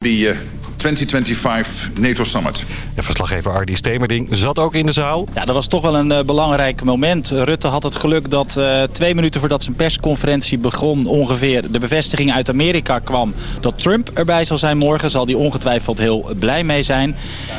the uh, 2025 NATO Summit. De verslaggever Ardi Stemerding zat ook in de zaal. Ja, dat was toch wel een uh, belangrijk moment. Rutte had het geluk dat uh, twee minuten voordat zijn persconferentie begon... ongeveer de bevestiging uit Amerika kwam dat Trump erbij zal zijn morgen. Zal hij ongetwijfeld heel blij mee zijn.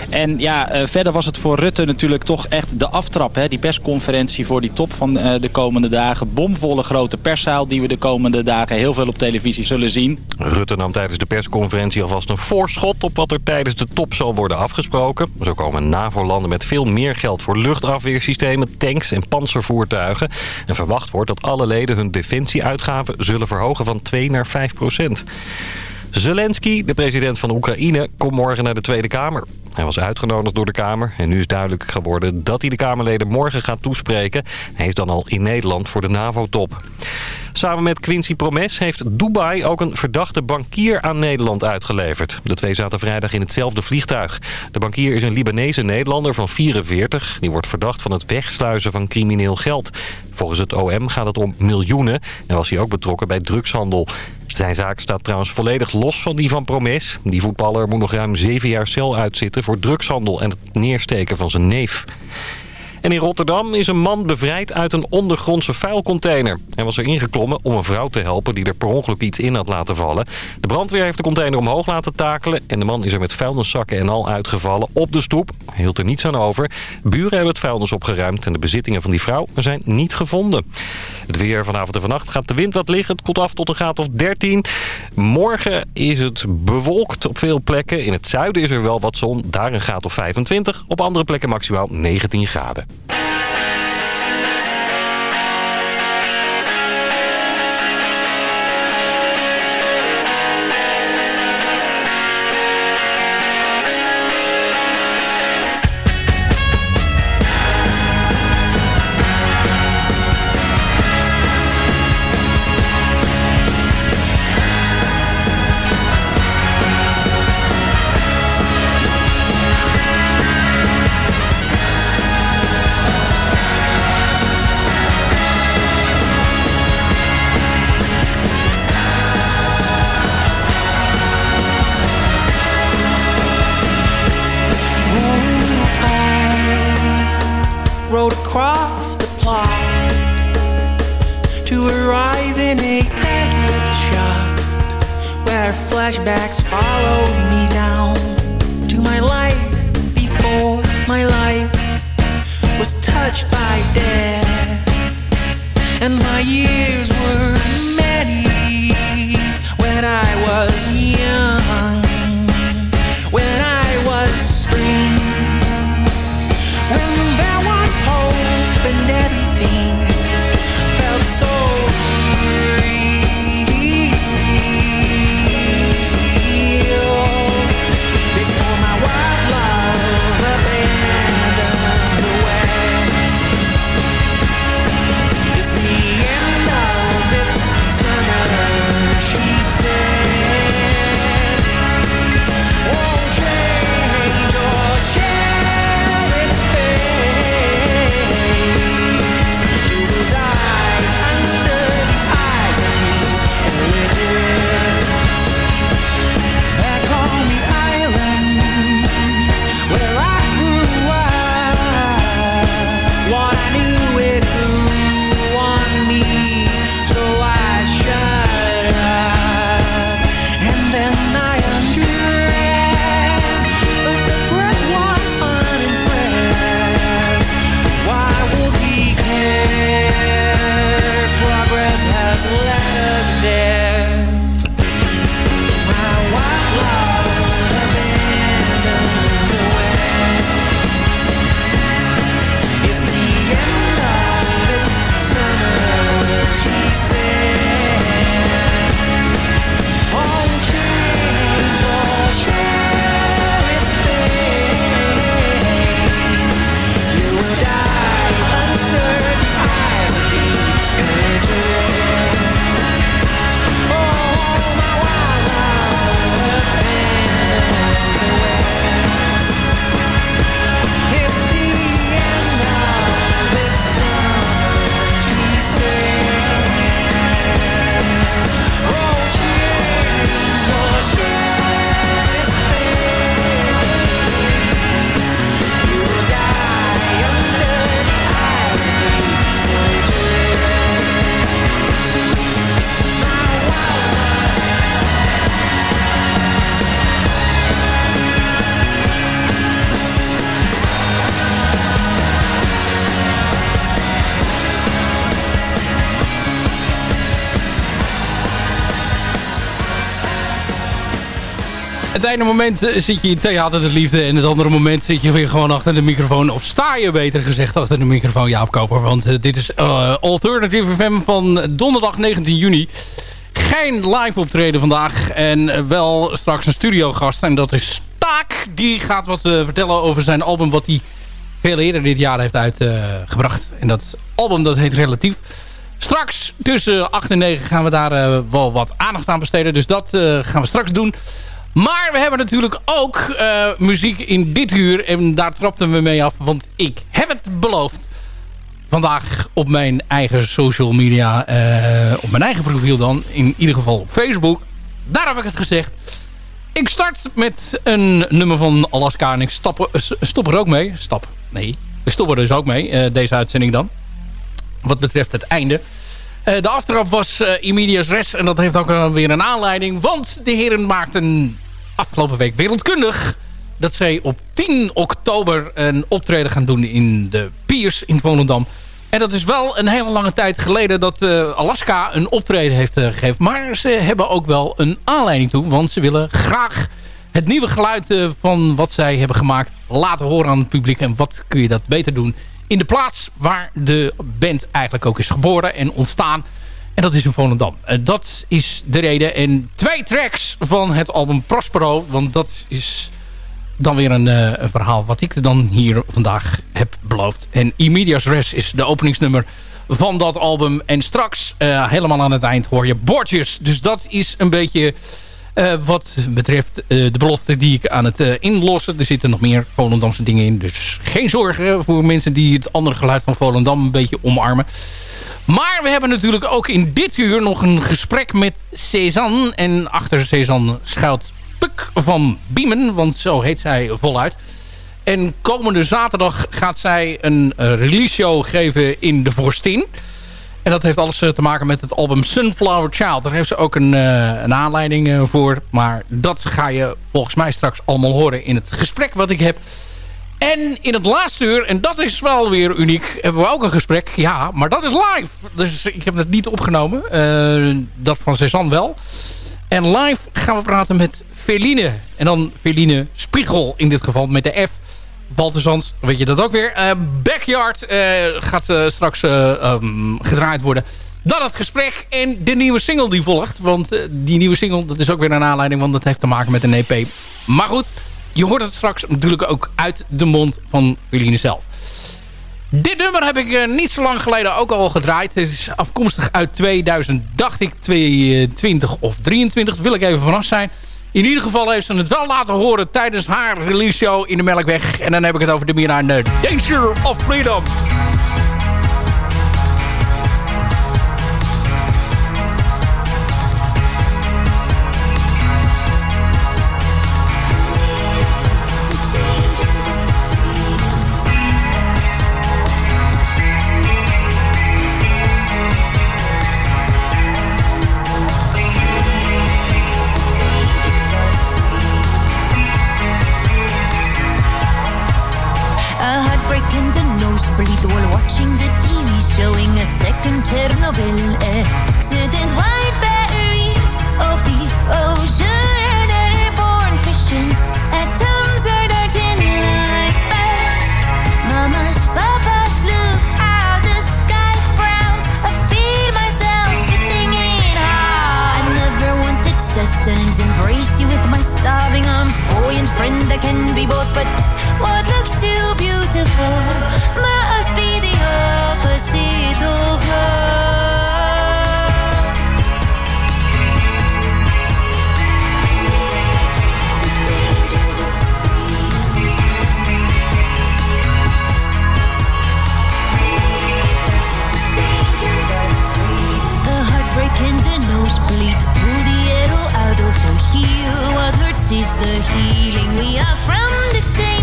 En ja, uh, verder was het voor Rutte natuurlijk toch echt de aftrap. Hè? Die persconferentie voor die top van de komende dagen. Bomvolle grote perszaal die we de komende dagen heel veel op televisie zullen zien. Rutte nam tijdens de persconferentie alvast een voorschot wat er tijdens de top zal worden afgesproken. Zo komen NAVO-landen met veel meer geld voor luchtafweersystemen, tanks en panzervoertuigen. En verwacht wordt dat alle leden hun defensieuitgaven zullen verhogen van 2 naar 5 procent. Zelensky, de president van Oekraïne, komt morgen naar de Tweede Kamer. Hij was uitgenodigd door de Kamer en nu is duidelijk geworden dat hij de Kamerleden morgen gaat toespreken. Hij is dan al in Nederland voor de NAVO-top. Samen met Quincy Promes heeft Dubai ook een verdachte bankier aan Nederland uitgeleverd. De twee zaten vrijdag in hetzelfde vliegtuig. De bankier is een Libanese Nederlander van 44. Die wordt verdacht van het wegsluizen van crimineel geld. Volgens het OM gaat het om miljoenen en was hij ook betrokken bij drugshandel. Zijn zaak staat trouwens volledig los van die van Promes. Die voetballer moet nog ruim zeven jaar cel uitzitten voor drugshandel en het neersteken van zijn neef. En in Rotterdam is een man bevrijd uit een ondergrondse vuilcontainer. Hij was erin geklommen om een vrouw te helpen die er per ongeluk iets in had laten vallen. De brandweer heeft de container omhoog laten takelen... en de man is er met vuilniszakken en al uitgevallen op de stoep. Hij hield er niets aan over. Buren hebben het vuilnis opgeruimd en de bezittingen van die vrouw zijn niet gevonden. Het weer vanavond en vannacht gaat de wind wat liggen. Het koelt af tot een graad of 13. Morgen is het bewolkt op veel plekken. In het zuiden is er wel wat zon. Daar een graad of 25. Op andere plekken maximaal 19 graden. Eh, zit je in Theater de Liefde... en het andere moment zit je weer gewoon achter de microfoon... of sta je beter gezegd achter de microfoon, Jaap Koper. Want uh, dit is uh, Alternative FM van donderdag 19 juni. Geen live optreden vandaag en wel straks een studiogast. En dat is Taak. Die gaat wat vertellen over zijn album... wat hij veel eerder dit jaar heeft uitgebracht. en dat album dat heet Relatief... Straks tussen 8 en 9 gaan we daar wel wat aandacht aan besteden. Dus dat gaan we straks doen. Maar we hebben natuurlijk ook uh, muziek in dit uur. En daar trapten we mee af. Want ik heb het beloofd. Vandaag op mijn eigen social media. op mijn eigen profiel dan. In ieder geval op Facebook. Daar heb ik het gezegd. Ik start met een nummer van Alaska. En ik stap, stop er ook mee. Stap. Nee. We stoppen er dus ook mee. deze uitzending dan wat betreft het einde. Uh, de aftrap was uh, Res. En dat heeft ook uh, weer een aanleiding. Want de heren maakten afgelopen week wereldkundig... dat zij op 10 oktober een optreden gaan doen in de Piers in Volendam. En dat is wel een hele lange tijd geleden dat Alaska een optreden heeft gegeven. Maar ze hebben ook wel een aanleiding toe. Want ze willen graag het nieuwe geluid van wat zij hebben gemaakt laten horen aan het publiek. En wat kun je dat beter doen in de plaats waar de band eigenlijk ook is geboren en ontstaan. En dat is in Volendam. Uh, dat is de reden. En twee tracks van het album Prospero. Want dat is dan weer een, een verhaal wat ik dan hier vandaag heb beloofd. En Immedias Res is de openingsnummer van dat album. En straks, uh, helemaal aan het eind, hoor je Bordjes. Dus dat is een beetje wat betreft uh, de belofte die ik aan het uh, inlossen. Er zitten nog meer Volendamse dingen in. Dus geen zorgen voor mensen die het andere geluid van Volendam een beetje omarmen. Maar we hebben natuurlijk ook in dit uur nog een gesprek met Cezanne. En achter Cezanne schuilt Puk van Biemen. Want zo heet zij voluit. En komende zaterdag gaat zij een release show geven in de Vorstin. En dat heeft alles eh, te maken met het album Sunflower Child. Daar heeft ze ook een, uh, een aanleiding uh, voor. Maar dat ga je volgens mij straks allemaal horen in het gesprek wat ik heb. En in het laatste uur, en dat is wel weer uniek, hebben we ook een gesprek. Ja, maar dat is live. Dus ik heb het niet opgenomen. Dat van Cezanne wel. En live gaan we praten met Feline. En dan Feline Spiegel in dit geval met de F. Walter weet je dat ook weer. Uh, Backyard uh, gaat uh, straks um, gedraaid worden. Dan het gesprek en de nieuwe single die volgt. Want die nieuwe single, dat is ook weer een aanleiding. Want dat heeft te maken met een EP. Maar goed, je hoort het straks natuurlijk ook uit de mond van Feline zelf. Dit nummer heb ik niet zo lang geleden ook al gedraaid. Het is afkomstig uit 2000, dacht ik, 22 of 23. Daar wil ik even vanaf zijn. In ieder geval heeft ze het wel laten horen tijdens haar release show in de Melkweg. En dan heb ik het over de meer Danger of Freedom. Chernobyl Accident white berries of the ocean Airborne fishing Atoms are darting like bats Mamas, papas, look how the sky frowns. I feel myself spitting in hot I never wanted sustenance Embraced you with my starving arms. Boy and friend I can be both But what looks too beautiful must be the opposite of love. The heartbreak and the nosebleed pull the arrow out of the heel. What hurts is the healing we are from the same.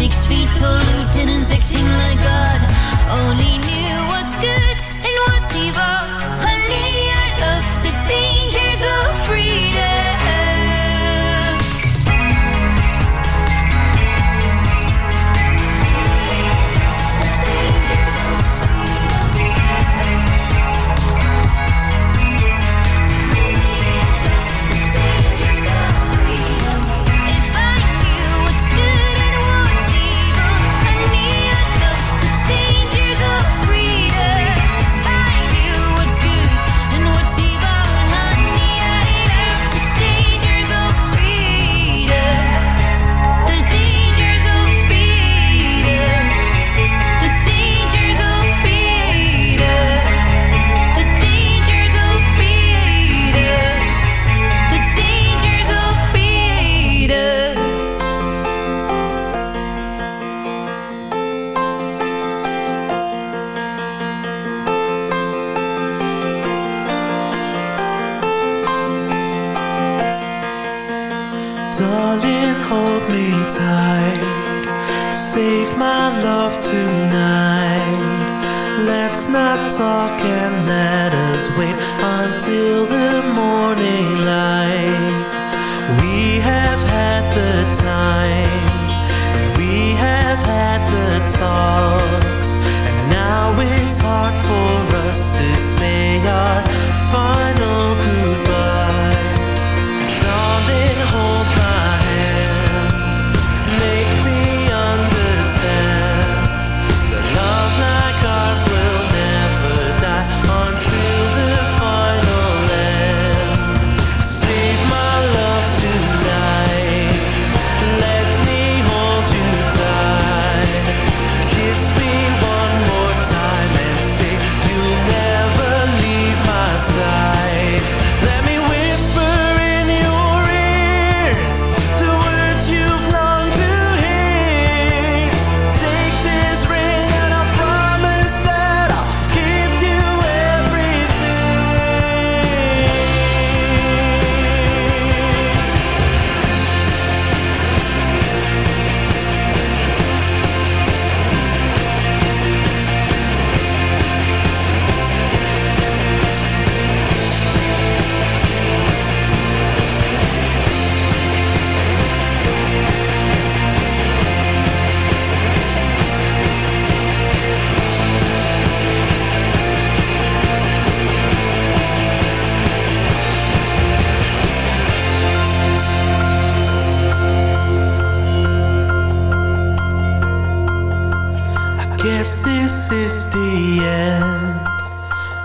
Six feet tall lieutenants acting like God. Only knew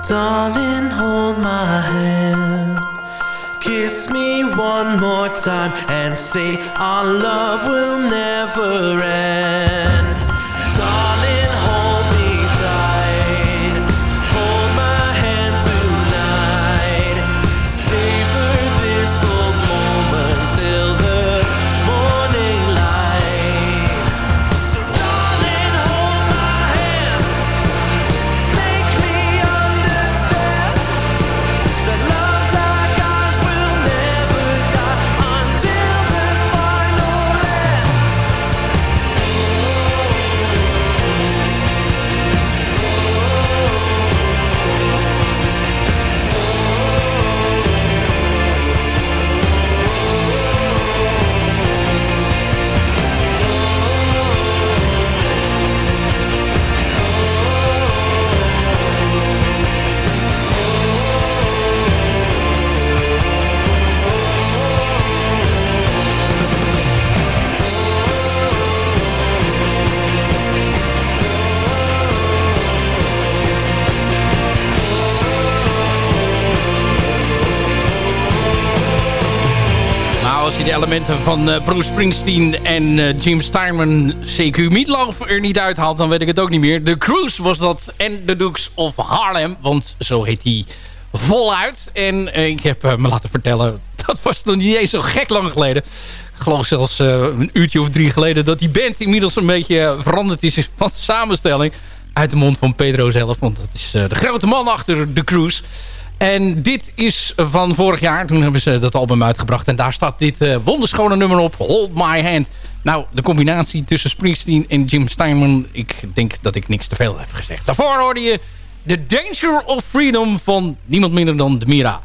Darling, hold my hand. Kiss me one more time and say our love will never end. De elementen van eh, Bruce Springsteen en eh, Jim Steinman CQ Meatloaf er niet uithaalt, dan weet ik het ook niet meer. The Cruise was dat en The Dukes of Harlem, want zo heet hij voluit. En eh, ik heb me laten vertellen, dat was nog niet eens zo gek lang geleden. Ik geloof zelfs een uurtje of drie geleden dat die band inmiddels een beetje veranderd is van samenstelling. Uit de mond van Pedro zelf, want dat is de grote man achter The Cruise. En dit is van vorig jaar. Toen hebben ze dat album uitgebracht. En daar staat dit uh, wonderschone nummer op. Hold My Hand. Nou, de combinatie tussen Springsteen en Jim Steinman. Ik denk dat ik niks te veel heb gezegd. Daarvoor hoorde je The Danger of Freedom van niemand minder dan Demira.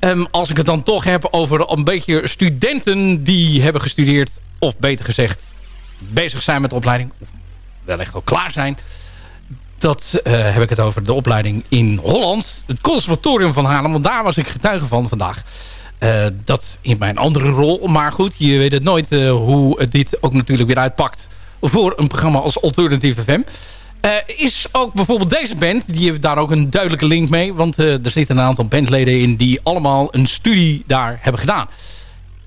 Um, als ik het dan toch heb over een beetje studenten die hebben gestudeerd. Of beter gezegd, bezig zijn met de opleiding. Of wellicht al klaar zijn dat uh, heb ik het over de opleiding in Holland. Het conservatorium van Haarlem. Want daar was ik getuige van vandaag. Uh, dat in mijn andere rol. Maar goed, je weet het nooit uh, hoe dit ook natuurlijk weer uitpakt. Voor een programma als Alternative FM. is ook bijvoorbeeld deze band. Die heeft daar ook een duidelijke link mee. Want er zitten een aantal bandleden in. Die allemaal een studie daar hebben gedaan.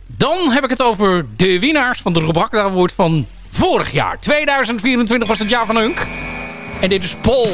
Dan heb ik het over de winnaars van de Rob Award van vorig jaar. 2024 was het jaar van Hunk. En dit is Paul.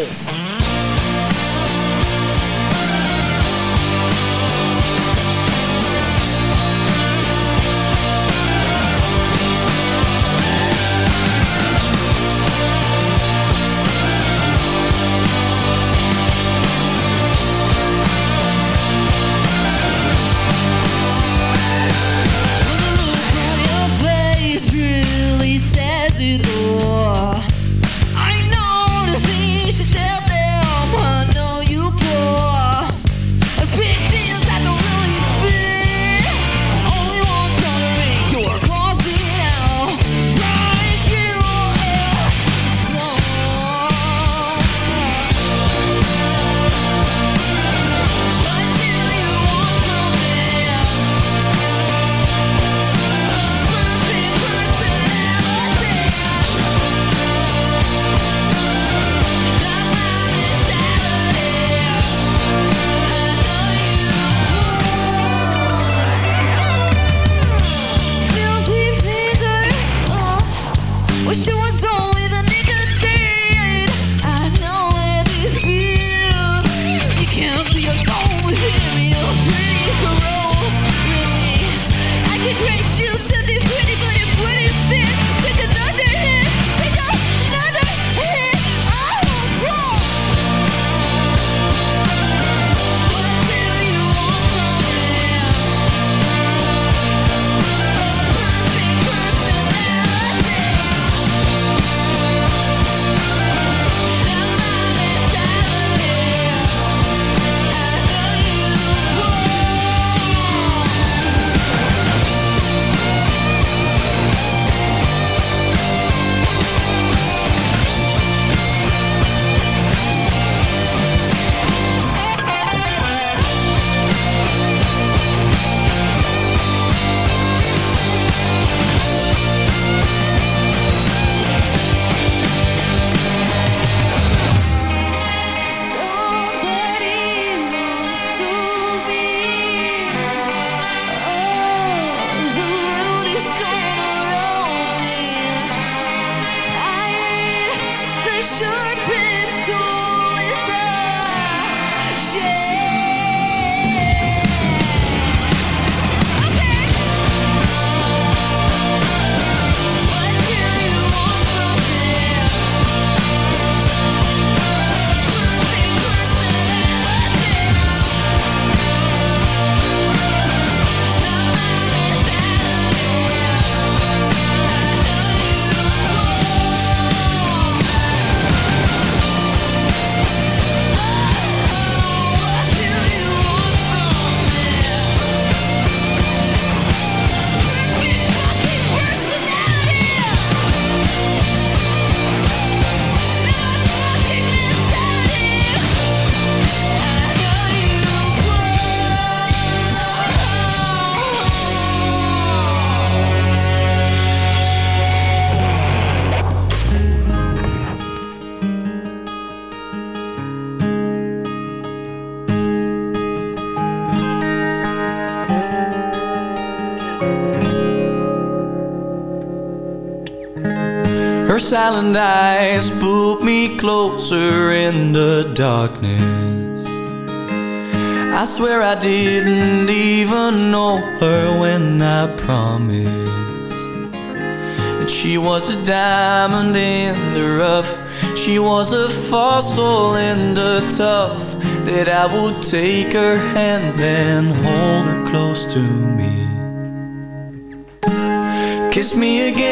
Silent eyes pulled me closer in the darkness. I swear I didn't even know her when I promised that she was a diamond in the rough. She was a fossil in the tough. That I would take her hand and hold her close to me. Kiss me again.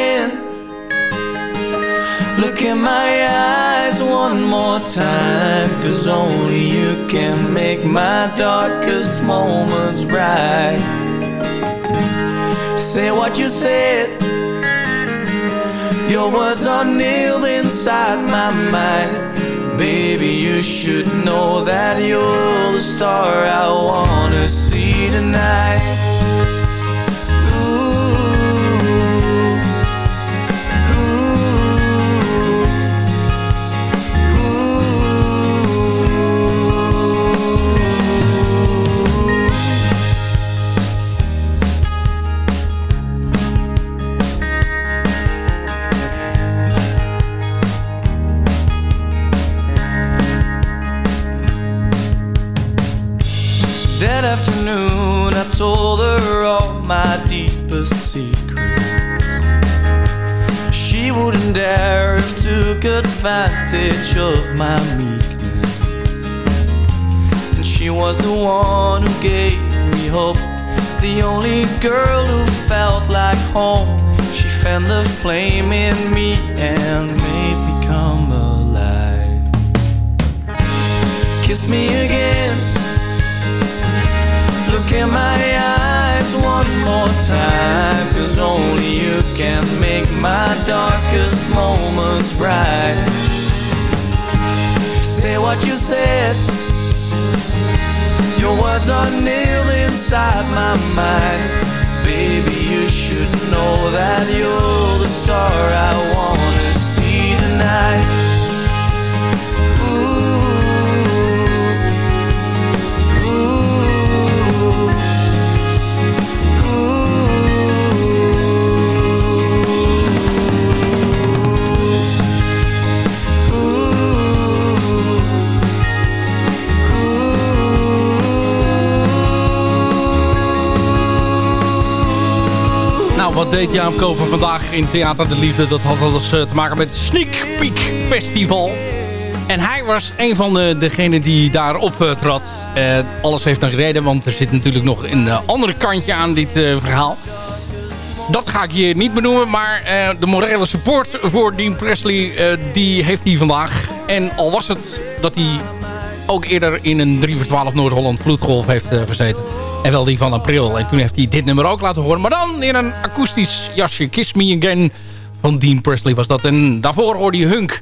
Look in my eyes one more time Cause only you can make my darkest moments bright. Say what you said. Your words are nailed inside my mind. Baby, you should know that you're the star I wanna see tonight took advantage of my meekness. And she was the one who gave me hope. The only girl who felt like home. She fanned the flame in me and made me come alive. Kiss me again. Look in my eyes one more time Cause only you can make my darkest moments bright. Say what you said. Your words are nailed inside my mind. Baby, you should know that you're the star I wanna see tonight wat deed Jaap Koper vandaag in Theater de Liefde? Dat had alles eh, te maken met het Sneak Peek Festival. En hij was een van de, degenen die daar optrad. Uh, alles heeft een reden, want er zit natuurlijk nog een andere kantje aan dit verhaal. Dat ga ik hier niet benoemen, maar de morele support voor Dean Presley, die heeft hij vandaag. En al was het dat hij ook eerder in een 3 voor 12 Noord-Holland vloedgolf heeft gezeten. En wel die van april. En toen heeft hij dit nummer ook laten horen. Maar dan in een akoestisch jasje. Kiss Me Again van Dean Presley was dat. En daarvoor hoorde je Hunk.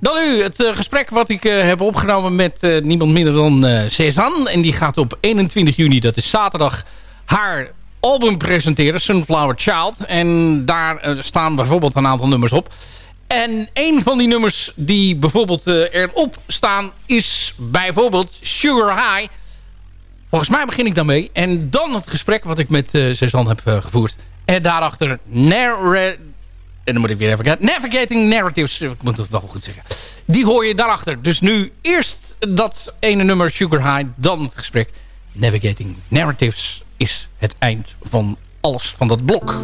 Dan nu het uh, gesprek wat ik uh, heb opgenomen met uh, niemand minder dan Cezanne. En die gaat op 21 juni, dat is zaterdag, haar album presenteren. Sunflower Child. En daar staan bijvoorbeeld een aantal nummers op. En een van die nummers die bijvoorbeeld erop staan is bijvoorbeeld Sugar High... Volgens mij begin ik daarmee. En dan het gesprek wat ik met uh, heb uh, gevoerd. En daarachter narra en dan moet ik weer even kijken. Navigating Narratives. Ik moet het wel goed zeggen. Die hoor je daarachter. Dus nu eerst dat ene nummer Sugar High. Dan het gesprek. Navigating Narratives is het eind van alles van dat blok.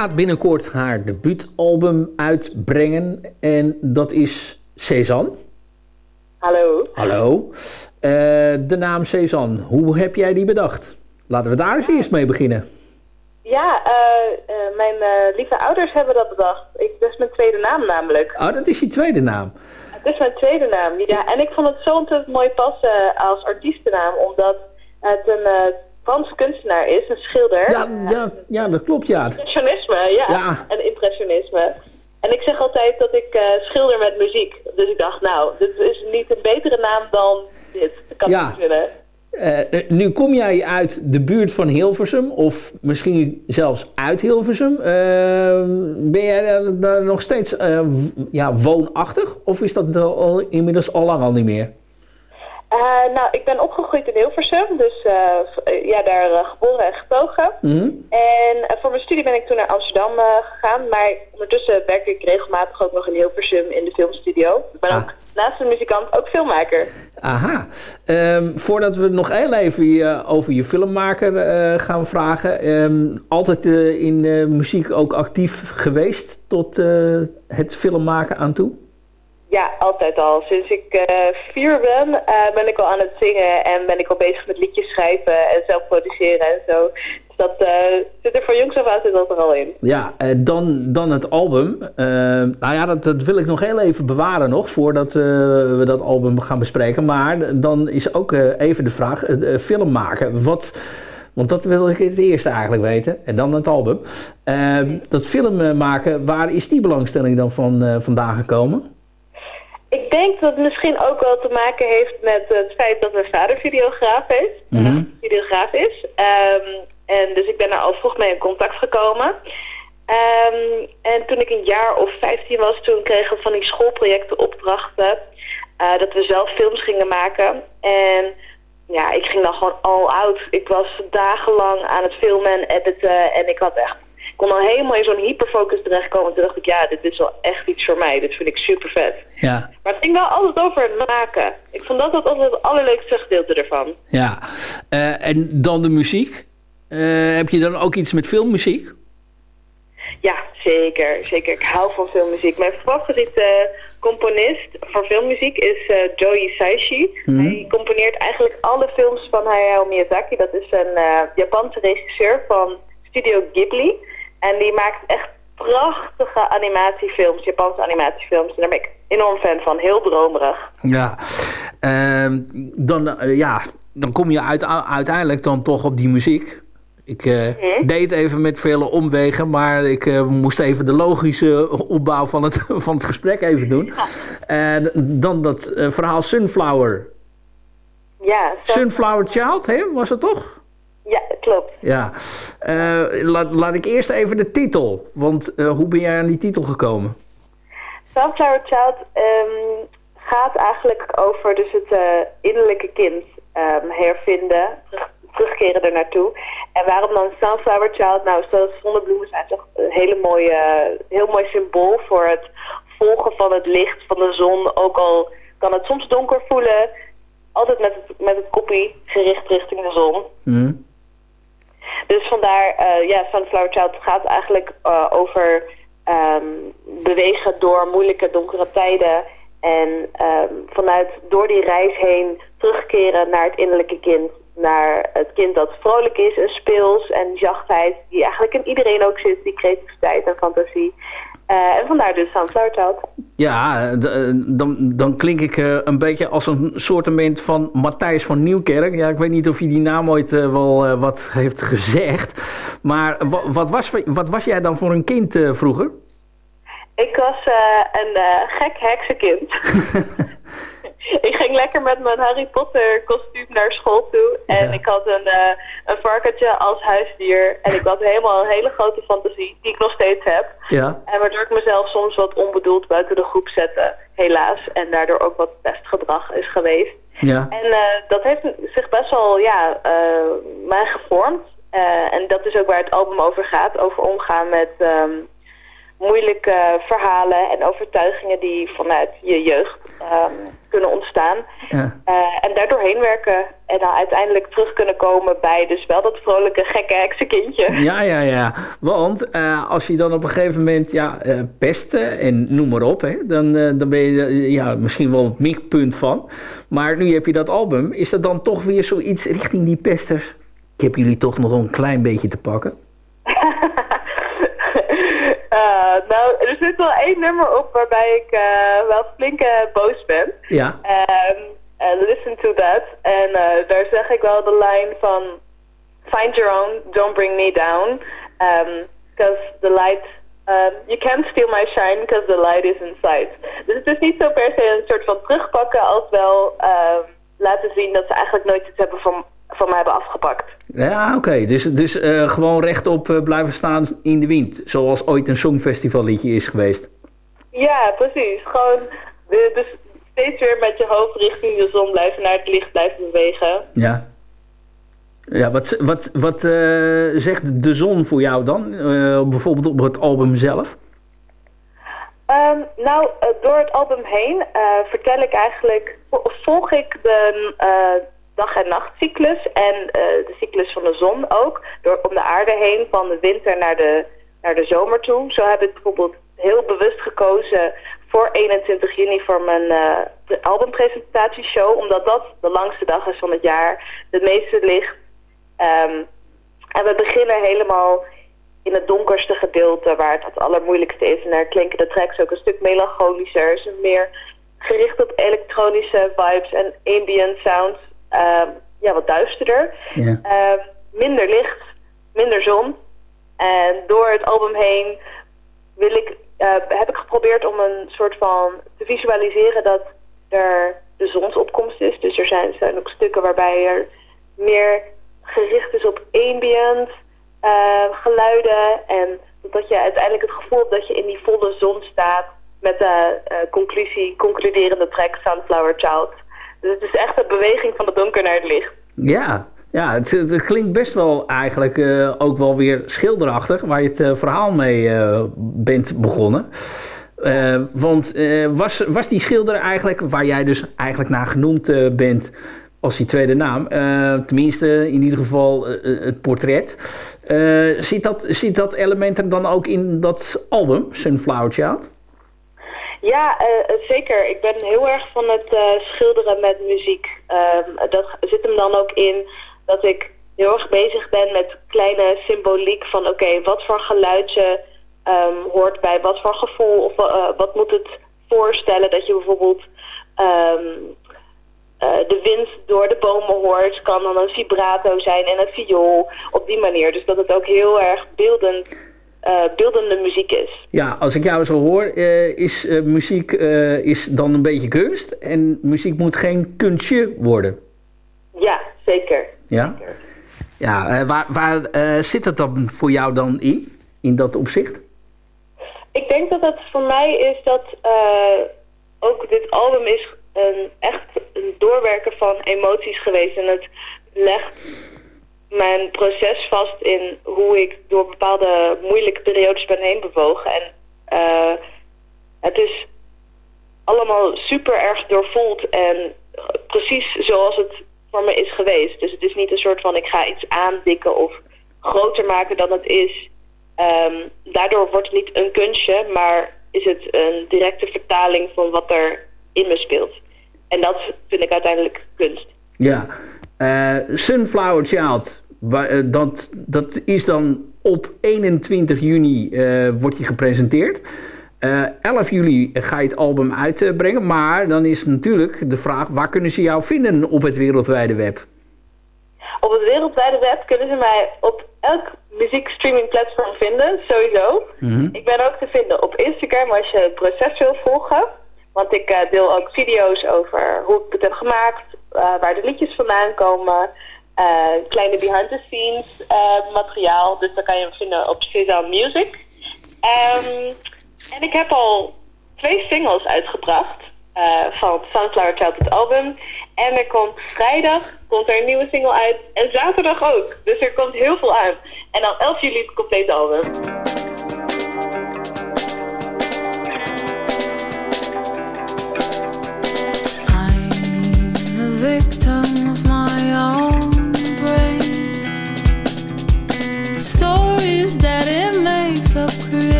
Gaat binnenkort haar debuutalbum uitbrengen en dat is Cezanne. Hallo. Hallo. Eh, de naam Cezanne, hoe heb jij die bedacht? Laten we daar eens eerst mee beginnen. Ja, eh, eh, mijn lieve ouders hebben dat bedacht. Ik, dat is mijn tweede naam namelijk. Oh, dat is je tweede naam. Het is mijn tweede naam, ja. En ik vond het zo ontzettend mooi passen als artiestennaam, omdat het een eh, Franse kunstenaar is, een schilder. Ja, ja, ja dat klopt, ja. Impressionisme, ja. Ja. En impressionisme. En ik zeg altijd dat ik eh, schilder met muziek. Dus ik dacht, nou, dit is niet een betere naam dan dit. Dat kan Ja. niet vinden. Eh, nu kom jij uit de buurt van Hilversum, of misschien zelfs uit Hilversum. Eh, ben jij daar- nog steeds eh, ja, woonachtig, of is dat al, inmiddels al lang al niet meer? Eh, nou, ik ben opgegroeid in Hilversum, dus eh, ja, daar eh, geboren en getogen. Mhm. En voor mijn studie ben ik toen naar Amsterdam gegaan, maar ondertussen werk ik regelmatig ook nog in Hilversum in de filmstudio. Ik ben Ah. ook naast de muzikant ook filmmaker. Aha. Ehm, voordat we nog heel even over je filmmaker gaan vragen. ehm, altijd in muziek ook actief geweest tot het filmmaken aan toe? Ja, altijd al. Sinds ik eh, vier ben, eh, ben ik al aan het zingen en ben ik al bezig met liedjes schrijven en zelf produceren en zo. Dus dat eh, zit er van jongs af aan zit dat er al in. Ja, dan, dan het album. Nou ja, dat, dat wil ik nog heel even bewaren nog, voordat we dat album gaan bespreken. Maar dan is ook even de vraag, film maken. Wat, want dat wil ik het eerste eigenlijk weten. En dan het album. Dat film maken, waar is die belangstelling dan van vandaan gekomen? Ik denk dat het misschien ook wel te maken heeft met het feit dat mijn vader videograaf is. Mhm. videograaf is. Ehm, en dus ik ben daar al vroeg mee in contact gekomen. Ehm, en toen ik een jaar of 15 was, toen kregen we van die schoolprojecten opdrachten. eh, dat we zelf films gingen maken. En ja, ik ging dan gewoon all out. Ik was dagenlang aan het filmen en editen. En ik had echt, kon dan helemaal in zo'n hyperfocus terechtkomen. Toen dacht ik, ja, dit is wel echt iets voor mij. Dit vind ik super vet. Ja, Maar het ging wel altijd over het maken. Ik vond dat altijd het allerleukste gedeelte ervan. ja. Eh, en dan de muziek. Eh, heb je dan ook iets met filmmuziek? Ja, zeker. Zeker. Ik hou van filmmuziek. Mijn favoriete componist voor filmmuziek is eh, Joe Hisaishi. Hij componeert eigenlijk alle films van Hayao Miyazaki. Dat is een eh, Japanse regisseur van Studio Ghibli. En die maakt echt prachtige animatiefilms, Japanse animatiefilms. En daar ben ik enorm fan van. Heel dromerig. Ja. Ehm, dan, eh, ja, dan kom je uit, uiteindelijk dan toch op die muziek. Ik eh, deed even met vele omwegen, maar ik eh, moest even de logische opbouw van het, van het gesprek even doen. En dan dat verhaal Sunflower. Ja, Sunflower Child, hè, was het toch? Ja klopt. Ja. Eh, laat, laat ik eerst even de titel. Want eh, hoe ben jij aan die titel gekomen? Sunflower Child ehm, gaat eigenlijk over dus het eh, innerlijke kind ehm, hervinden, terug- terugkeren er naartoe. En waarom dan Sunflower Child? Nou, zoals zonnebloemen zijn toch een hele mooie, heel mooi symbool voor het volgen van het licht van de zon. Ook al kan het soms donker voelen, altijd met het, met het koppie gericht richting de zon. Hm? Dus vandaar, eh, ja, Sunflower Child gaat eigenlijk eh, over ehm, bewegen door moeilijke donkere tijden. En ehm, vanuit door die reis heen terugkeren naar het innerlijke kind. Naar het kind dat vrolijk is en speels en zachtheid. Die eigenlijk in iedereen ook zit, die creativiteit en fantasie. Eh, en vandaar dus Sunflower Child. Ja, eh, dan, dan klink ik eh, een beetje als een soortement van Matthijs van Nieuwkerk. Ja, ik weet niet of hij die naam ooit wel wat heeft gezegd. Maar wa- wat was, wat was jij dan voor een kind vroeger? Ik was een gek heksenkind. ik ging lekker met mijn Harry Potter kostuum naar school toe. En Ja. ik had een, eh, een varkentje als huisdier. En ik had helemaal een hele grote fantasie, die ik nog steeds heb. Ja. En waardoor ik mezelf soms wat onbedoeld buiten de groep zette, helaas. En daardoor ook wat pestgedrag is geweest. Ja. En eh, dat heeft zich best wel, ja, eh, mij gevormd. En dat is ook waar het album over gaat. Over omgaan met ehm, moeilijke verhalen en overtuigingen die vanuit je jeugd ehm, kunnen ontstaan. ja. Eh, en daardoor heen werken. En dan uiteindelijk terug kunnen komen bij dus wel dat vrolijke, gekke heksenkindje. Ja, ja, ja. Want eh, als je dan op een gegeven moment ja, eh, pesten en noem maar op, hè, dan, dan ben je ja, misschien wel het mikpunt van. Maar nu heb je dat album. Is dat dan toch weer zoiets richting die pesters? Ik heb jullie toch nog een klein beetje te pakken. Eh, nou, er zit wel één nummer op waarbij ik eh, wel flink boos ben. Ja. Ehm, eh, listen to that. En daar zeg ik wel de lijn van... Find your own, don't bring me down. Because the light... um, you can't steal my shine because the light is inside. Dus het is niet zo per se een soort van terugpakken... als wel ehm, laten zien dat ze eigenlijk nooit iets hebben van, van mij hebben afgepakt. Ja, oké. Dus, dus eh, gewoon rechtop eh, blijven staan in de wind. Zoals ooit een songfestivalliedje is geweest. Ja, precies. Gewoon eh, dus steeds weer met je hoofd richting de zon blijven, naar het licht blijven bewegen. Ja. Ja, wat, wat, wat zegt de zon voor jou dan? Bijvoorbeeld op het album zelf? Ehm, nou, door het album heen vertel ik eigenlijk, vo- volg ik de dag- en nachtcyclus en eh, de cyclus van de zon ook. Door om de aarde heen, van de winter naar de, naar de zomer toe. Zo heb ik bijvoorbeeld heel bewust gekozen voor 21 juni voor mijn eh, pre- albumpresentatieshow. Omdat dat de langste dag is van het jaar, de meeste licht. Ehm, en we beginnen helemaal in het donkerste gedeelte waar het het allermoeilijkste is. En daar klinken de tracks ook een stuk melancholischer. Meer gericht op elektronische vibes en ambient sounds. Ehm, ja, wat duisterder. Ja. Ehm, minder licht, minder zon. En door het album heen wil ik, eh, heb ik geprobeerd om een soort van te visualiseren dat er de zonsopkomst is. Dus er zijn, zijn ook stukken waarbij er meer gericht is op ambient eh, geluiden en dat je uiteindelijk het gevoel hebt dat je in die volle zon staat met de eh, conclusie, concluderende track Sunflower Child. Dus het is echt de beweging van het donker naar het licht. Ja, ja het, het klinkt best wel eigenlijk eh, ook wel weer schilderachtig, waar je het eh, verhaal mee eh, bent begonnen. Want was, was die schilder eigenlijk, waar jij dus eigenlijk naar genoemd bent als die tweede naam, tenminste in ieder geval het portret, zit, dat, zit dat element er dan ook in dat album, Sunflower Child? Ja, eh, zeker. Ik ben heel erg van het eh, schilderen met muziek. Ehm, dat zit hem dan ook in dat ik heel erg bezig ben met kleine symboliek van oké, wat voor geluidje ehm, hoort bij wat voor gevoel of eh, wat moet het voorstellen dat je bijvoorbeeld ehm, eh, de wind door de bomen hoort, kan dan een vibrato zijn en een viool op die manier. Dus dat het ook heel erg beeldend, eh, beeldende muziek is. Ja, als ik jou zo hoor, eh, is eh, muziek is dan een beetje kunst. En muziek moet geen kunstje worden. Ja, zeker. Ja, ja waar, waar zit het dan voor jou dan in? In dat opzicht? Ik denk dat het voor mij is dat ook dit album is een, echt een doorwerken van emoties geweest. En het legt mijn proces vast in hoe ik door bepaalde moeilijke periodes ben heen bewogen. En eh, het is allemaal super erg doorvoeld en precies zoals het voor me is geweest. Dus het is niet een soort van ik ga iets aandikken of groter maken dan het is. Ehm, daardoor wordt het niet een kunstje, maar is het een directe vertaling van wat er in me speelt. En dat vind ik uiteindelijk kunst. Ja. Eh, Sunflower Child, dat, dat is dan op 21 juni eh, wordt die gepresenteerd. Eh 11 juli ga je het album uitbrengen, maar dan is natuurlijk de vraag, waar kunnen ze jou vinden op het wereldwijde web? Op het wereldwijde web kunnen ze mij op elk muziekstreamingplatform vinden, sowieso. Ik ben ook te vinden op Instagram als je het proces wil volgen. Want ik eh, deel ook video's over hoe ik het heb gemaakt, eh, waar de liedjes vandaan komen. Eh, kleine behind the scenes eh, materiaal. Dus dan kan je vinden op Sesame Music. Ehm, en ik heb al twee singles uitgebracht eh, van Sunflower Child, het album. En er komt vrijdag komt er een nieuwe single uit. En zaterdag ook. Dus er komt heel veel aan. En dan 11 juli het complete album.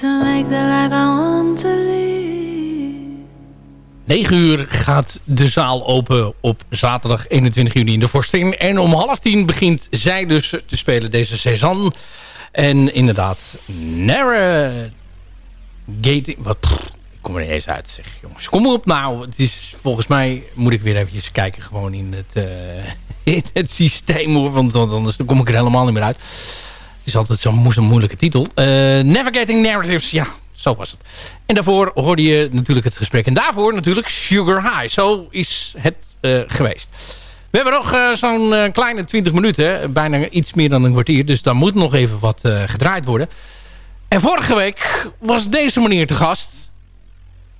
The life I want to live. 9 uur gaat de zaal open op zaterdag 21 juni in de Forstin. En om half tien begint zij dus te spelen, deze Cézanne. En inderdaad, Narrogating... Wat, ik kom er niet eens uit, zeg jongens. Kom op nou, het is, volgens mij moet ik weer eventjes kijken gewoon in het, eh, in het systeem. Hoor, want, anders kom ik er helemaal niet meer uit. Is altijd zo'n mo- zo'n moeilijke titel. Eh, Navigating Narratives, ja, zo was het. En daarvoor hoorde je natuurlijk het gesprek. En daarvoor natuurlijk Sugar High. Zo is het eh, geweest. We hebben nog eh, zo'n kleine 20 minuten. Bijna iets meer dan een kwartier. Dus daar moet nog even wat gedraaid worden. En vorige week was deze meneer te gast.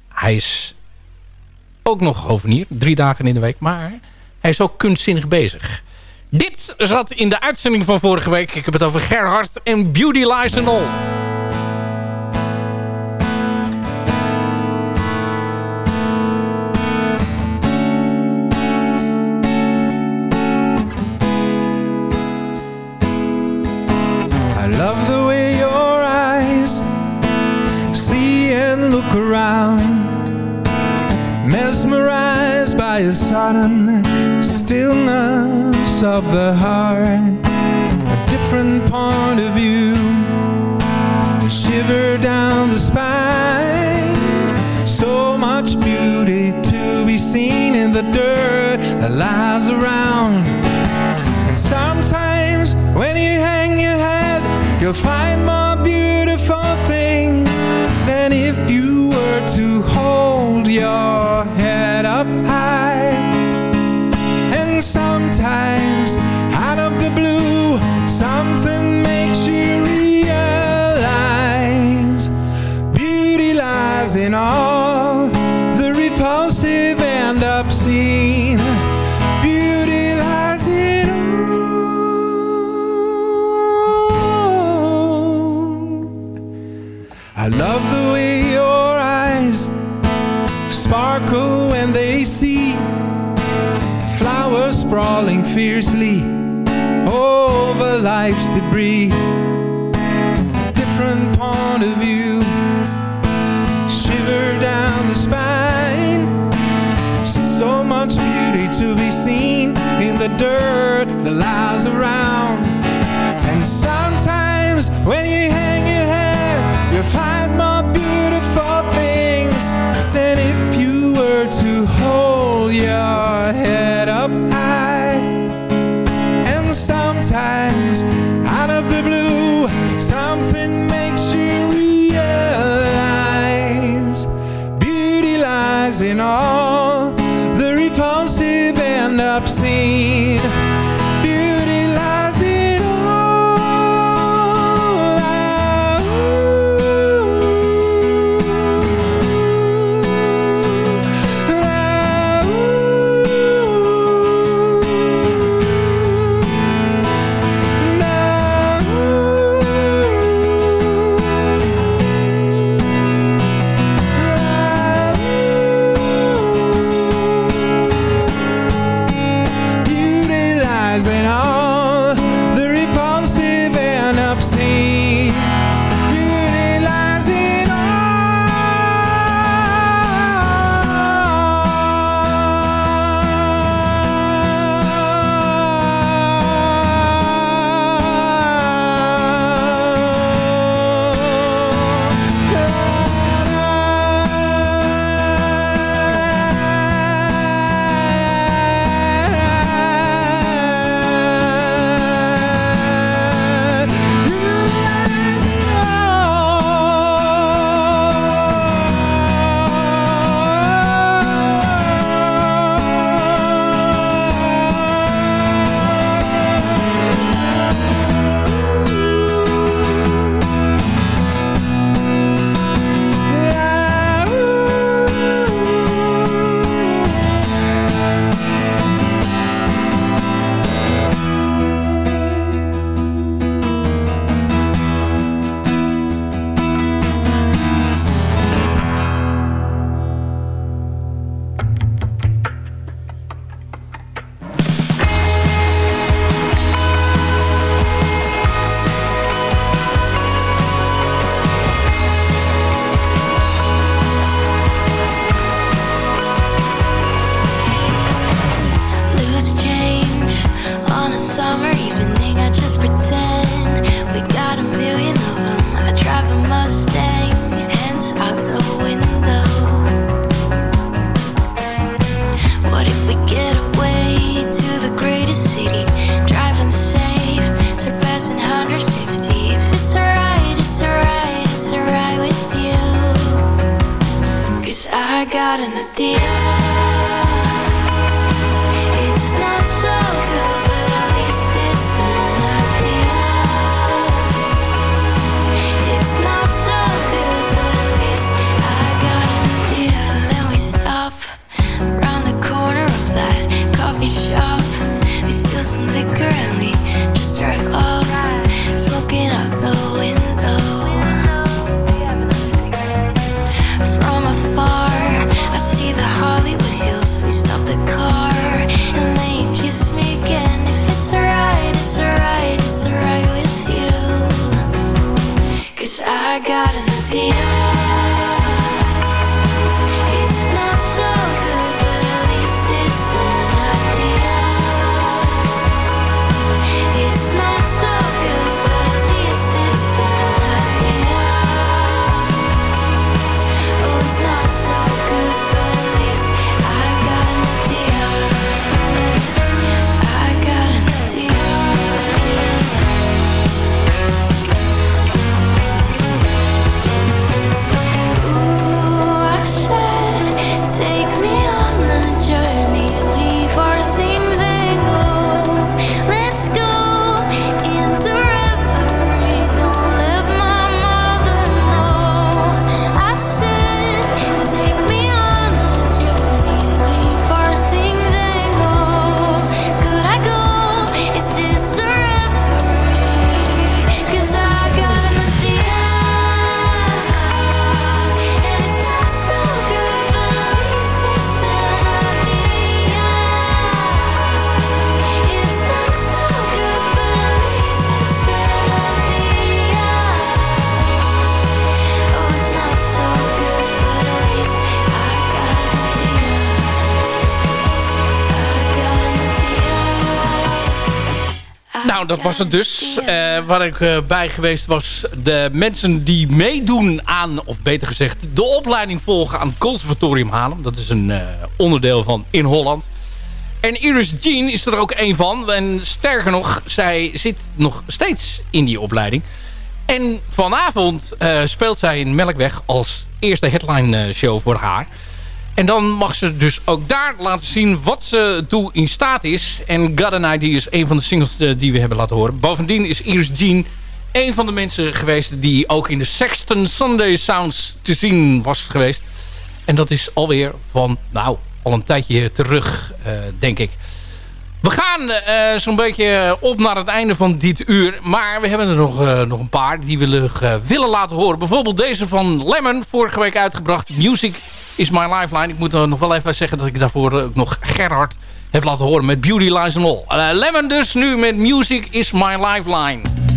Hij is ook nog hovenier. Drie dagen in de week. Maar hij is ook kunstzinnig bezig. Dit zat in de uitzending van vorige week. Ik heb het over Gerhard en Beauty Lies and All. I love the way your eyes see and look around, mesmerized by a sudden stillness of the heart, a different point of view, a shiver down the spine. So much beauty to be seen in the dirt that lies around. And sometimes when you hang your head, you'll find more beautiful things than if you were to hold your head up high. Dirt that lies around. Nou, dat was het dus. Eh, waar ik eh, bij geweest was de mensen die meedoen aan, of beter gezegd, de opleiding volgen aan het Conservatorium Haarlem. Dat is een eh, onderdeel van In Holland. En Iris Jean is er ook een van. En sterker nog, zij zit nog steeds in die opleiding. En vanavond speelt zij in Melkweg als eerste headline show voor haar. En dan mag ze dus ook daar laten zien wat ze toe in staat is. En God and I, die is een van de singles eh, die we hebben laten horen. Bovendien is Iris Jean een van de mensen geweest... die ook in de Sexton Sunday Sounds te zien was geweest. En dat is alweer van, nou, al een tijdje terug, eh, denk ik. We gaan eh, zo'n beetje op naar het einde van dit uur. Maar we hebben er nog, nog een paar die we willen laten horen. Bijvoorbeeld deze van Lemon, vorige week uitgebracht. Music is my lifeline. Ik moet nog wel even zeggen dat ik daarvoor ook nog Gerhard heb laten horen met Beauty Lies and All. Uh, Lemon dus nu met Music is my lifeline.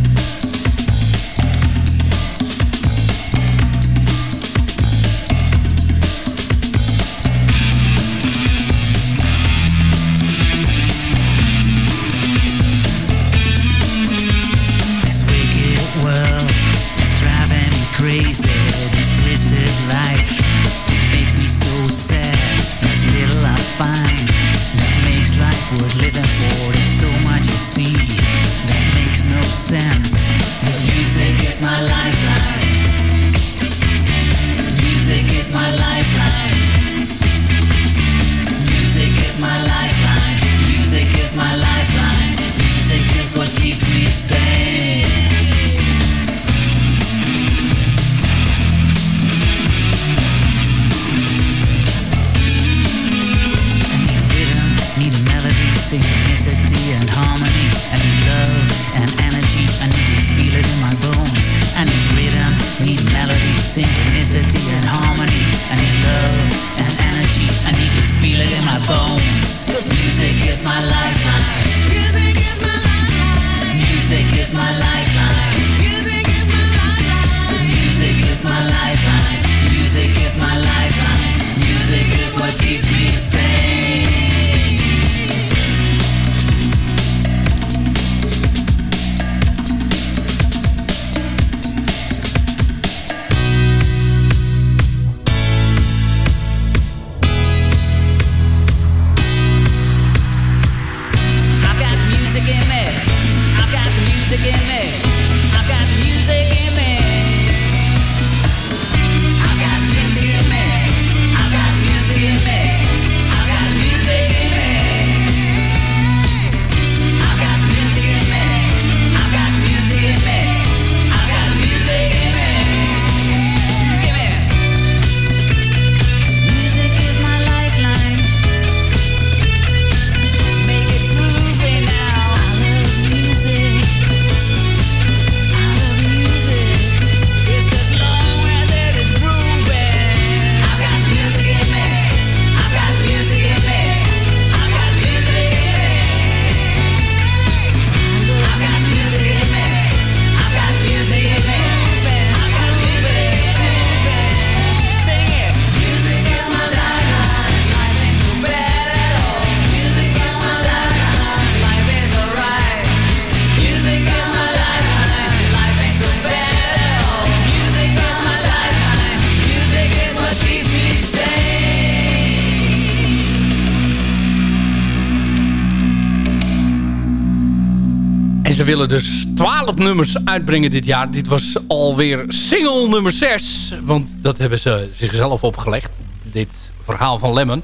Willen dus 12 nummers uitbrengen dit jaar. Dit was alweer single nummer 6. Want dat hebben ze zichzelf opgelegd. Dit verhaal van Lemon.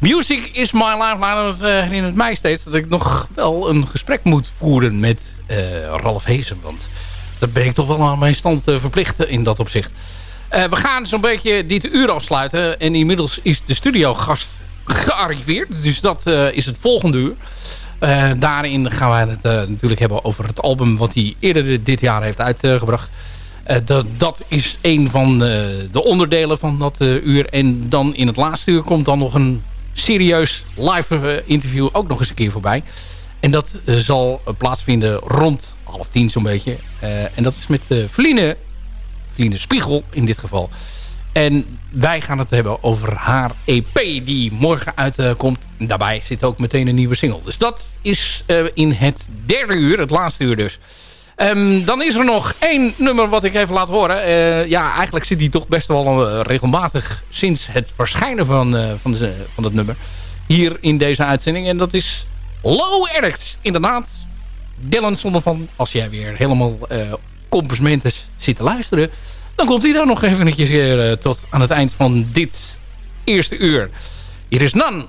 Music is my lifeline. Het uh, herinnert mij steeds dat ik nog wel een gesprek moet voeren met uh, Ralf Heesen. Want dat ben ik toch wel aan mijn stand uh, verplicht in dat opzicht. we gaan zo'n beetje dit uur afsluiten. En inmiddels is de studiogast gearriveerd. Dus dat is het volgende uur. Uh, daarin gaan wij het uh, natuurlijk hebben over het album wat hij eerder dit jaar heeft uitgebracht. Uh, dat, dat is een van de onderdelen van dat uur. En dan in het laatste uur komt dan nog een serieus live interview ook nog eens een keer voorbij. En dat zal plaatsvinden rond half tien zo'n beetje. en dat is met Feline, Feline Spiegel in dit geval. En wij gaan het hebben over haar EP die morgen uitkomt. Daarbij zit ook meteen een nieuwe single. Dus dat is uh, in het derde uur, het laatste uur dus. Um, dan is er nog één nummer wat ik even laat horen. Uh, ja, eigenlijk zit die toch best wel uh, regelmatig sinds het verschijnen van, van, de, van dat nummer. Hier in deze uitzending. En dat is Low Eric's. Inderdaad, Dylan zonder van als jij weer helemaal complimentten zit te luisteren dan komt hij dan nog eventjes uh, tot aan het eind van dit eerste uur. Hier is Nan.